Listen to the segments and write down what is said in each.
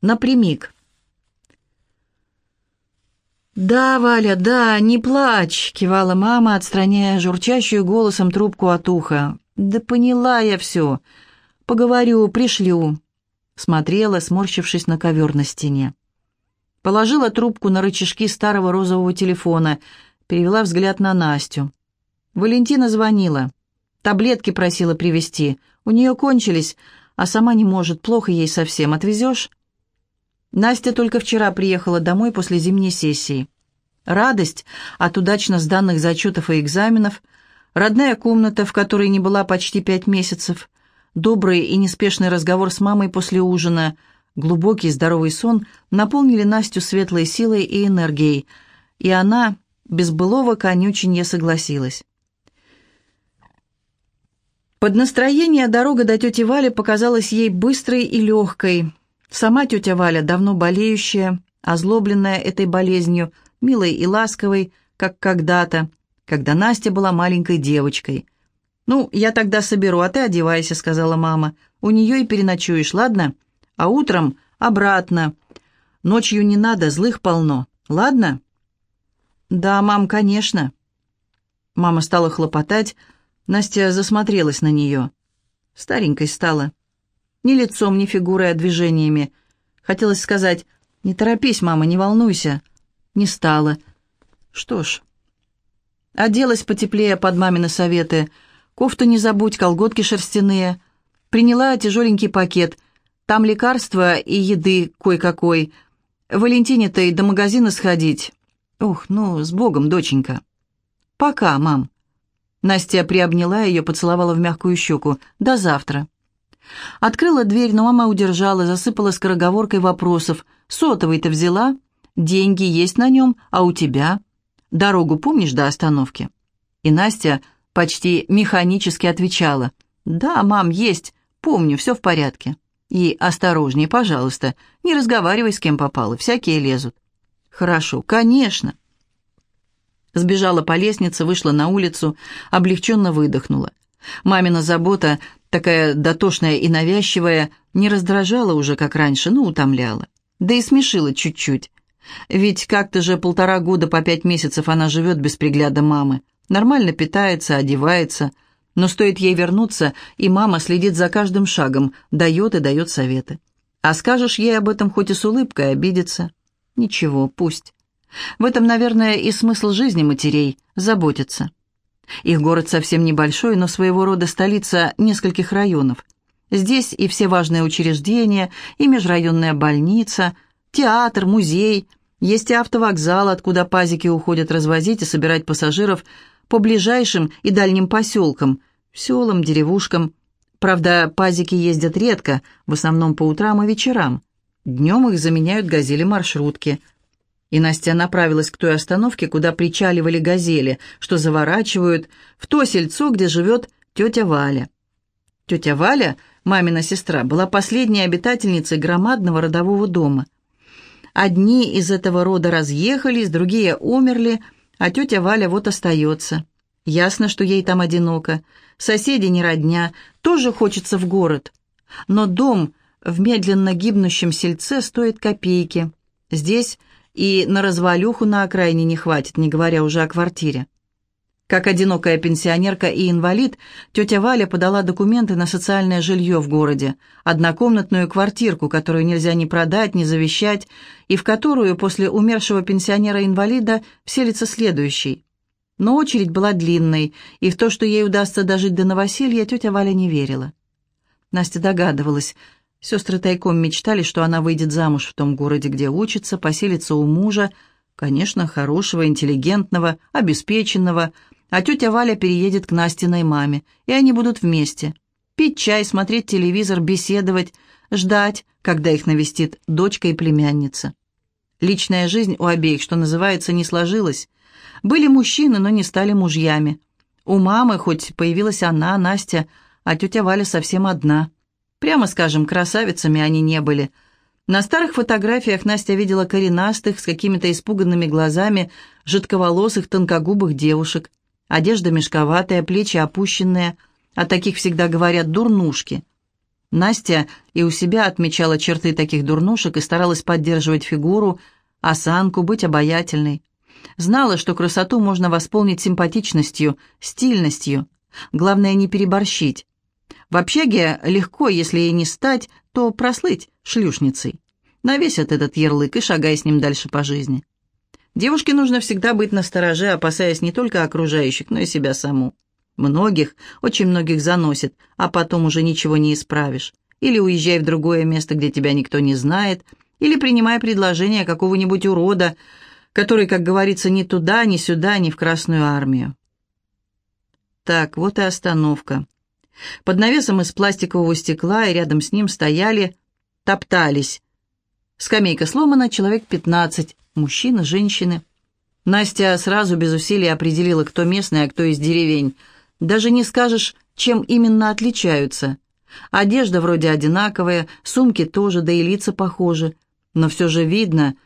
Напрямик. «Да, Валя, да, не плачь», — кивала мама, отстраняя журчащую голосом трубку от уха. «Да поняла я все. Поговорю, пришлю». Смотрела, сморщившись на ковер на стене. Положила трубку на рычажки старого розового телефона, перевела взгляд на Настю. Валентина звонила. Таблетки просила привезти. У нее кончились, а сама не может, плохо ей совсем. Отвезешь? Настя только вчера приехала домой после зимней сессии. Радость от удачно сданных зачетов и экзаменов, родная комната, в которой не была почти пять месяцев, добрый и неспешный разговор с мамой после ужина, глубокий здоровый сон наполнили Настю светлой силой и энергией, и она без былого конюченья согласилась. Под настроение дорога до тети Вали показалась ей быстрой и легкой, Сама тетя Валя, давно болеющая, озлобленная этой болезнью, милой и ласковой, как когда-то, когда Настя была маленькой девочкой. «Ну, я тогда соберу, а ты одевайся», — сказала мама. «У нее и переночуешь, ладно? А утром обратно. Ночью не надо, злых полно, ладно?» «Да, мам, конечно». Мама стала хлопотать, Настя засмотрелась на нее. Старенькой стала. Ни лицом, ни фигурой, а движениями. Хотелось сказать «Не торопись, мама, не волнуйся». Не стало. Что ж. Оделась потеплее под мамины советы. Кофту не забудь, колготки шерстяные. Приняла тяжеленький пакет. Там лекарства и еды кой-какой. Валентине-то и до магазина сходить. Ух, ну, с Богом, доченька. Пока, мам. Настя приобняла ее, поцеловала в мягкую щеку. До завтра. Открыла дверь, но мама удержала, засыпала скороговоркой вопросов. «Сотовый-то взяла? Деньги есть на нем, а у тебя? Дорогу помнишь до остановки?» И Настя почти механически отвечала. «Да, мам, есть. Помню, все в порядке». «И осторожнее, пожалуйста. Не разговаривай с кем попало, всякие лезут». «Хорошо, конечно». Сбежала по лестнице, вышла на улицу, облегченно выдохнула. Мамина забота такая дотошная и навязчивая, не раздражала уже, как раньше, но утомляла. Да и смешила чуть-чуть. Ведь как-то же полтора года по пять месяцев она живет без пригляда мамы. Нормально питается, одевается. Но стоит ей вернуться, и мама следит за каждым шагом, дает и дает советы. А скажешь ей об этом хоть и с улыбкой, обидится. Ничего, пусть. В этом, наверное, и смысл жизни матерей – заботиться. Их город совсем небольшой, но своего рода столица нескольких районов. Здесь и все важные учреждения, и межрайонная больница, театр, музей, есть и автовокзал, откуда пазики уходят развозить и собирать пассажиров по ближайшим и дальним поселкам, селам, деревушкам. Правда, пазики ездят редко, в основном по утрам и вечерам. Днем их заменяют газели-маршрутки – и Настя направилась к той остановке, куда причаливали газели, что заворачивают в то сельцо, где живет тетя Валя. Тетя Валя, мамина сестра, была последней обитательницей громадного родового дома. Одни из этого рода разъехались, другие умерли, а тетя Валя вот остается. Ясно, что ей там одиноко. Соседи не родня, тоже хочется в город. Но дом в медленно гибнущем сельце стоит копейки. Здесь и на развалюху на окраине не хватит, не говоря уже о квартире. Как одинокая пенсионерка и инвалид, тетя Валя подала документы на социальное жилье в городе, однокомнатную квартирку, которую нельзя ни продать, ни завещать, и в которую после умершего пенсионера-инвалида вселится следующий. Но очередь была длинной, и в то, что ей удастся дожить до новоселья, тетя Валя не верила. Настя догадывалась, Сестры тайком мечтали, что она выйдет замуж в том городе, где учится, поселится у мужа, конечно, хорошего, интеллигентного, обеспеченного, а тетя Валя переедет к Настиной маме, и они будут вместе. Пить чай, смотреть телевизор, беседовать, ждать, когда их навестит дочка и племянница. Личная жизнь у обеих, что называется, не сложилась. Были мужчины, но не стали мужьями. У мамы хоть появилась она, Настя, а тетя Валя совсем одна – Прямо скажем, красавицами они не были. На старых фотографиях Настя видела коренастых, с какими-то испуганными глазами, жидковолосых, тонкогубых девушек. Одежда мешковатая, плечи опущенные. О таких всегда говорят дурнушки. Настя и у себя отмечала черты таких дурнушек и старалась поддерживать фигуру, осанку, быть обаятельной. Знала, что красоту можно восполнить симпатичностью, стильностью. Главное, не переборщить. В общаге легко, если и не стать, то прослыть шлюшницей. Навесят этот ярлык и шагай с ним дальше по жизни. Девушке нужно всегда быть настороже, опасаясь не только окружающих, но и себя саму. Многих, очень многих заносит, а потом уже ничего не исправишь. Или уезжай в другое место, где тебя никто не знает, или принимай предложение какого-нибудь урода, который, как говорится, ни туда, ни сюда, ни в Красную Армию. Так, вот и остановка. Под навесом из пластикового стекла и рядом с ним стояли, топтались. Скамейка сломана, человек пятнадцать, мужчины, женщины. Настя сразу без усилий определила, кто местный, а кто из деревень. Даже не скажешь, чем именно отличаются. Одежда вроде одинаковая, сумки тоже, да и лица похожи. Но все же видно,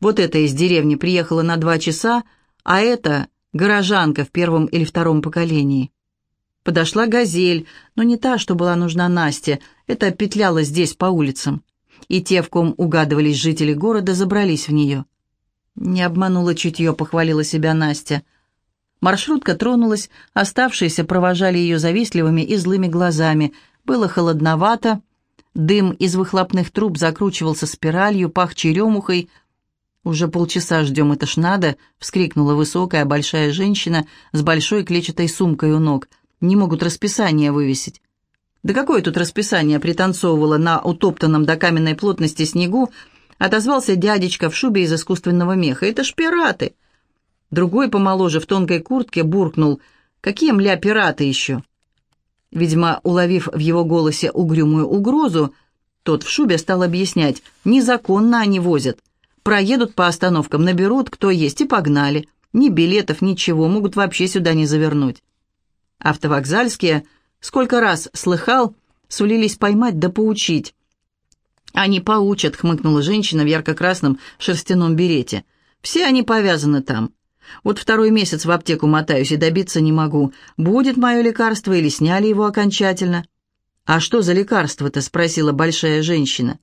вот эта из деревни приехала на два часа, а это горожанка в первом или втором поколении. Подошла «Газель», но не та, что была нужна Насте, это петляла здесь по улицам. И те, в ком угадывались жители города, забрались в нее. Не обманула чутье, похвалила себя Настя. Маршрутка тронулась, оставшиеся провожали ее завистливыми и злыми глазами. Было холодновато, дым из выхлопных труб закручивался спиралью, пах черемухой. «Уже полчаса ждем, это ж надо!» — вскрикнула высокая большая женщина с большой клетчатой сумкой у ног — не могут расписание вывесить. Да какое тут расписание пританцовывало на утоптанном до каменной плотности снегу, отозвался дядечка в шубе из искусственного меха. Это ж пираты. Другой помоложе в тонкой куртке буркнул. Какие мля пираты еще? Видимо, уловив в его голосе угрюмую угрозу, тот в шубе стал объяснять. Незаконно они возят. Проедут по остановкам, наберут, кто есть, и погнали. Ни билетов, ничего, могут вообще сюда не завернуть. Автовокзальские, сколько раз слыхал, сулились поймать да поучить. «Они поучат», — хмыкнула женщина в ярко-красном шерстяном берете. «Все они повязаны там. Вот второй месяц в аптеку мотаюсь и добиться не могу, будет мое лекарство или сняли его окончательно». «А что за лекарство-то?» — спросила большая женщина.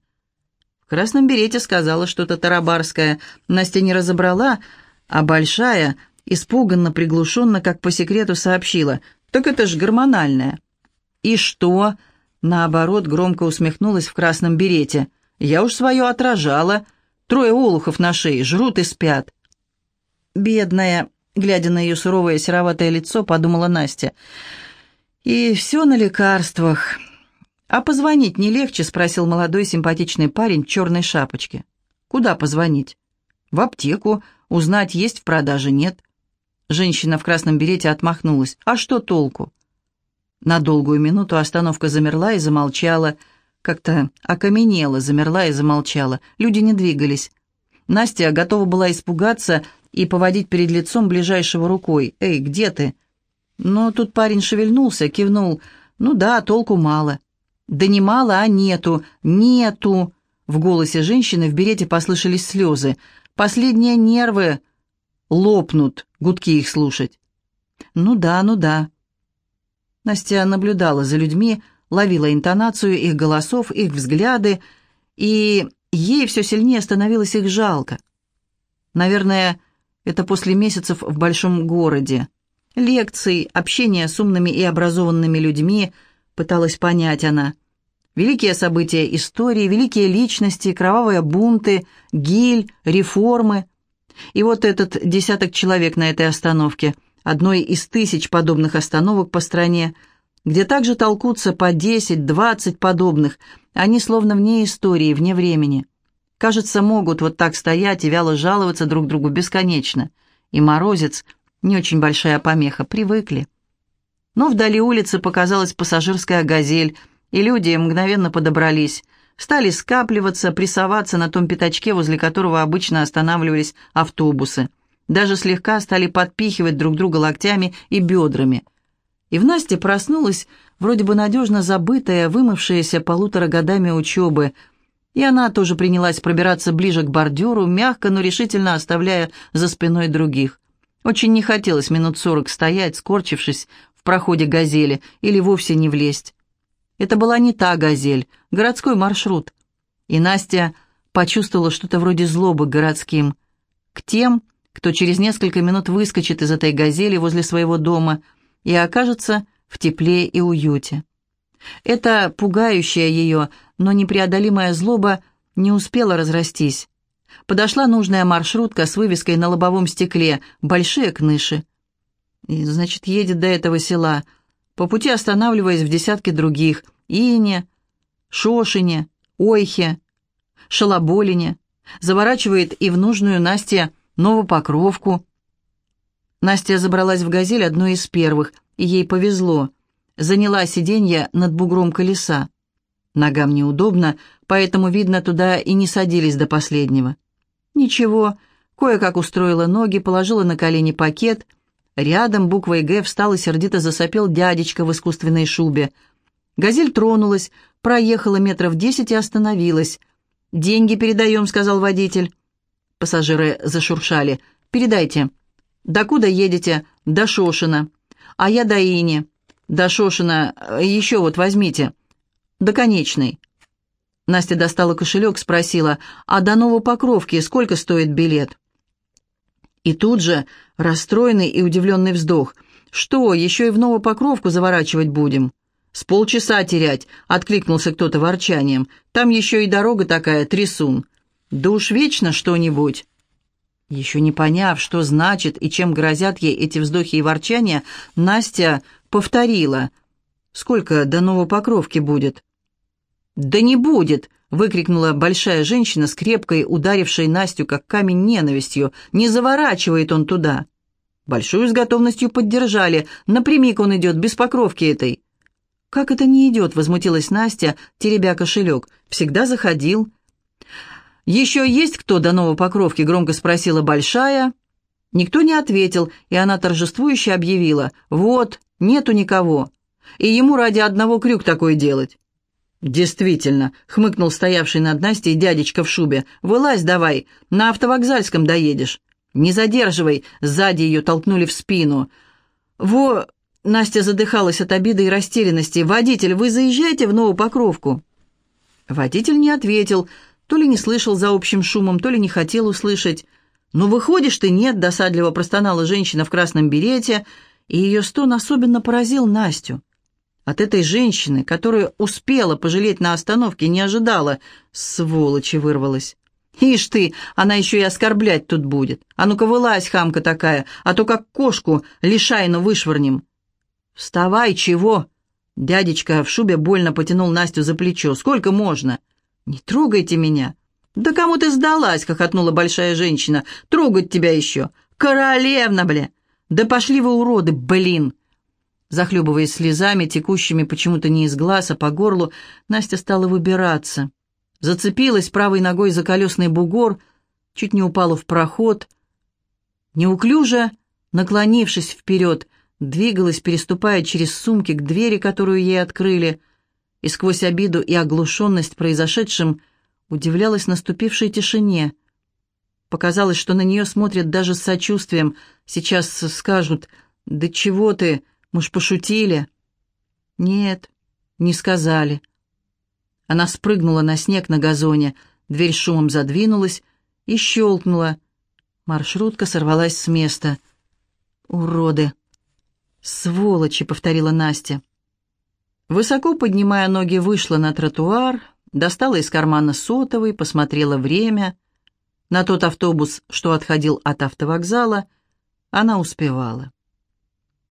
В красном берете сказала что-то тарабарское. Настя не разобрала, а большая, испуганно, приглушенно, как по секрету сообщила. «Так это ж гормональное». «И что?» Наоборот, громко усмехнулась в красном берете. «Я уж свое отражала. Трое олухов на шее, жрут и спят». «Бедная», глядя на ее суровое сероватое лицо, подумала Настя. «И все на лекарствах». «А позвонить не легче?» — спросил молодой симпатичный парень в черной шапочке. «Куда позвонить?» «В аптеку. Узнать, есть в продаже, нет». Женщина в красном берете отмахнулась. «А что толку?» На долгую минуту остановка замерла и замолчала. Как-то окаменела, замерла и замолчала. Люди не двигались. Настя готова была испугаться и поводить перед лицом ближайшего рукой. «Эй, где ты?» Но тут парень шевельнулся, кивнул. «Ну да, толку мало». «Да не мало, а нету, нету!» В голосе женщины в берете послышались слезы. «Последние нервы лопнут, гудки их слушать. Ну да, ну да. Настя наблюдала за людьми, ловила интонацию их голосов, их взгляды, и ей все сильнее становилось их жалко. Наверное, это после месяцев в большом городе. Лекций, общения с умными и образованными людьми, пыталась понять она. Великие события истории, великие личности, кровавые бунты, гиль, реформы — и вот этот десяток человек на этой остановке, одной из тысяч подобных остановок по стране, где также толкутся по 10-20 подобных, они словно вне истории, вне времени. Кажется, могут вот так стоять и вяло жаловаться друг другу бесконечно. И морозец, не очень большая помеха, привыкли. Но вдали улицы показалась пассажирская «Газель», и люди мгновенно подобрались – стали скапливаться, прессоваться на том пятачке, возле которого обычно останавливались автобусы. Даже слегка стали подпихивать друг друга локтями и бедрами. И в Насте проснулась вроде бы надежно забытая, вымывшаяся полутора годами учебы, и она тоже принялась пробираться ближе к бордюру, мягко, но решительно оставляя за спиной других. Очень не хотелось минут сорок стоять, скорчившись в проходе газели, или вовсе не влезть. Это была не та «Газель», городской маршрут. И Настя почувствовала что-то вроде злобы городским. К тем, кто через несколько минут выскочит из этой «Газели» возле своего дома и окажется в тепле и уюте. Эта пугающая ее, но непреодолимая злоба не успела разрастись. Подошла нужная маршрутка с вывеской на лобовом стекле «Большие кныши». И, значит, едет до этого села, по пути останавливаясь в десятке других – Ине, Шошине, Ойхе, Шалоболине, заворачивает и в нужную Насте Новопокровку. Настя забралась в «Газель» одной из первых, и ей повезло. Заняла сиденье над бугром колеса. Ногам неудобно, поэтому, видно, туда и не садились до последнего. Ничего, кое-как устроила ноги, положила на колени пакет. Рядом буквой «Г» встал и сердито засопел дядечка в искусственной шубе. «Газель» тронулась, проехала метров десять и остановилась. «Деньги передаем», — сказал водитель. Пассажиры зашуршали. «Передайте». «Докуда едете?» «До Шошина». «А я до Ини». «До Шошина. Еще вот возьмите». «До конечной». Настя достала кошелек, спросила, «А до Новопокровки сколько стоит билет?» И тут же расстроенный и удивленный вздох. «Что, еще и в Новопокровку заворачивать будем?» «С полчаса терять», — откликнулся кто-то ворчанием. «Там еще и дорога такая, трясун». Да уж вечно что-нибудь. Еще не поняв, что значит и чем грозят ей эти вздохи и ворчания, Настя повторила. «Сколько до Новопокровки будет?» «Да не будет!» — выкрикнула большая женщина с крепкой, ударившей Настю как камень ненавистью. «Не заворачивает он туда!» Большую с готовностью поддержали. Напрямик он идет, без покровки этой. «Как это не идет?» — возмутилась Настя, теребя кошелек. «Всегда заходил. «Еще есть кто до Новопокровки?» — громко спросила Большая. Никто не ответил, и она торжествующе объявила. «Вот, нету никого. И ему ради одного крюк такой делать». «Действительно», — хмыкнул стоявший над Настей дядечка в шубе. «Вылазь давай, на автовокзальском доедешь». «Не задерживай», — сзади ее толкнули в спину. «Во...» — Настя задыхалась от обиды и растерянности. «Водитель, вы заезжаете в Новопокровку?» Водитель не ответил, — то ли не слышал за общим шумом, то ли не хотел услышать. «Ну, выходишь ты, нет», — досадливо простонала женщина в красном берете, и ее стон особенно поразил Настю. От этой женщины, которую успела пожалеть на остановке, не ожидала, сволочи вырвалась. «Ишь ты, она еще и оскорблять тут будет. А ну-ка вылазь, хамка такая, а то как кошку лишайну вышвырнем». «Вставай, чего?» Дядечка в шубе больно потянул Настю за плечо. «Сколько можно?» «Не трогайте меня!» «Да кому ты сдалась?» — хохотнула большая женщина. «Трогать тебя еще! Королевна, бля! Да пошли вы, уроды, блин!» Захлебываясь слезами, текущими почему-то не из глаз, а по горлу, Настя стала выбираться. Зацепилась правой ногой за колесный бугор, чуть не упала в проход. Неуклюже, наклонившись вперед, двигалась, переступая через сумки к двери, которую ей открыли и сквозь обиду и оглушенность произошедшим удивлялась наступившей тишине. Показалось, что на нее смотрят даже с сочувствием. Сейчас скажут «Да чего ты? Мы ж пошутили». Нет, не сказали. Она спрыгнула на снег на газоне, дверь шумом задвинулась и щелкнула. Маршрутка сорвалась с места. «Уроды!» «Сволочи!» — повторила Настя. Высоко поднимая ноги, вышла на тротуар, достала из кармана сотовый, посмотрела время. На тот автобус, что отходил от автовокзала, она успевала.